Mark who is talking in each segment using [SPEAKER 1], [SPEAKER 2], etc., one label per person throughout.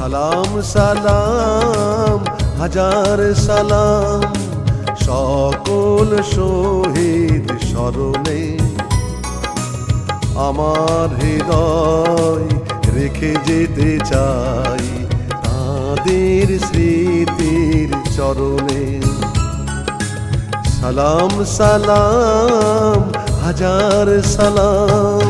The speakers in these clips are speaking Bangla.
[SPEAKER 1] সালাম সালাম, হাজার সালাম। সকল শহীদ স্মরণে আমার হৃদয় রেখে যেতে চাই তাদের স্মৃতির চরণে। সালাম সালাম, হাজার সালাম।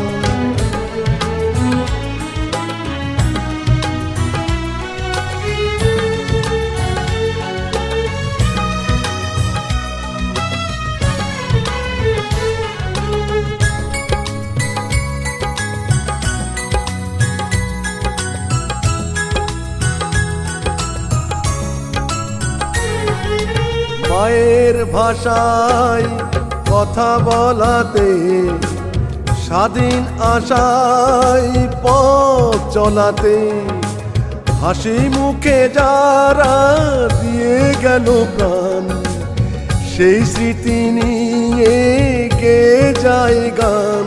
[SPEAKER 1] মায়ের ভাষায় কথা বলাতে স্বাধীন আশায় পথ চলাতে হাসি মুখে যারা দিয়ে গেল প্রাণ, সেই স্মৃতি নিয়ে গে যায় গান?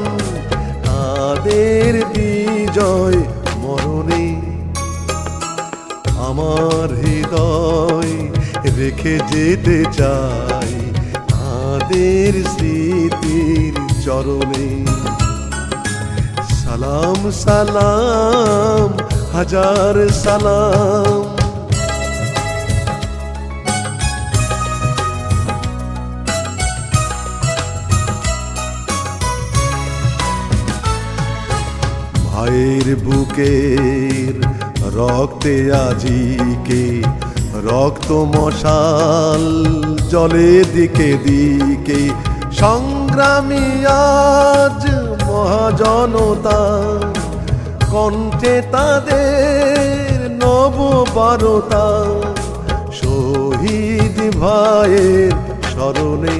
[SPEAKER 1] তাদের বিজয় মরণে আমার হৃদয় রেখে যেতে চাই তাদের স্মৃতির চরণে। সালাম সালাম হাজার সালাম। ভাইয়ের বুকের রক্তে আজিকে রক্ত মশাল জলে দিকে দিকে। সংগ্রামী আজ মহাজনতা। কণ্ঠে তাদের নব বারতা শহীদ ভাইয়ের স্মরণে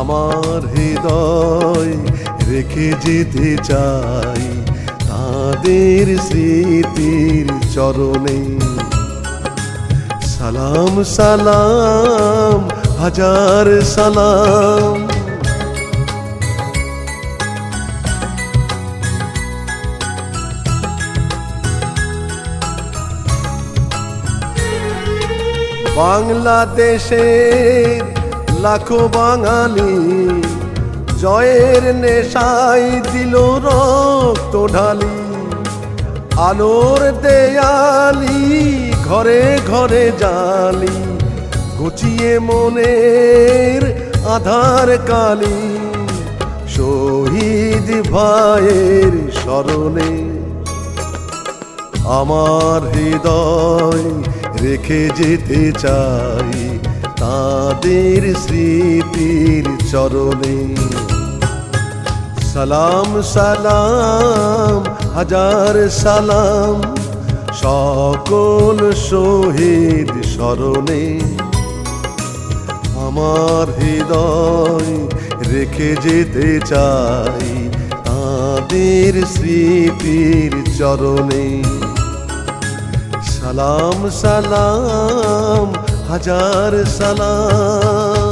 [SPEAKER 1] আমার হৃদয় রেখে যেতে চাই তাদের স্মৃতির চরণে। সালাম সালাম হাজার সালাম। বাংলাদেশের লাখো বাঙালি জয়ের নেশাই দিল রক্ত ঢালি আলোর দেয়ালি ঘরে ঘরে জালি, গুছিয়ে মনের আধার কালি। শহীদ ভাইয়ের স্মরণে আমার হৃদয় রেখে যেতে চাই তাদের স্মৃতির চরণে। সালাম সালাম, হাজার সালাম সকল শহীদ স্মরণে আমার হৃদয় রেখে যেতে চাই তাদের স্মৃতির চরণে। সালাম সালাম, হাজার সালাম।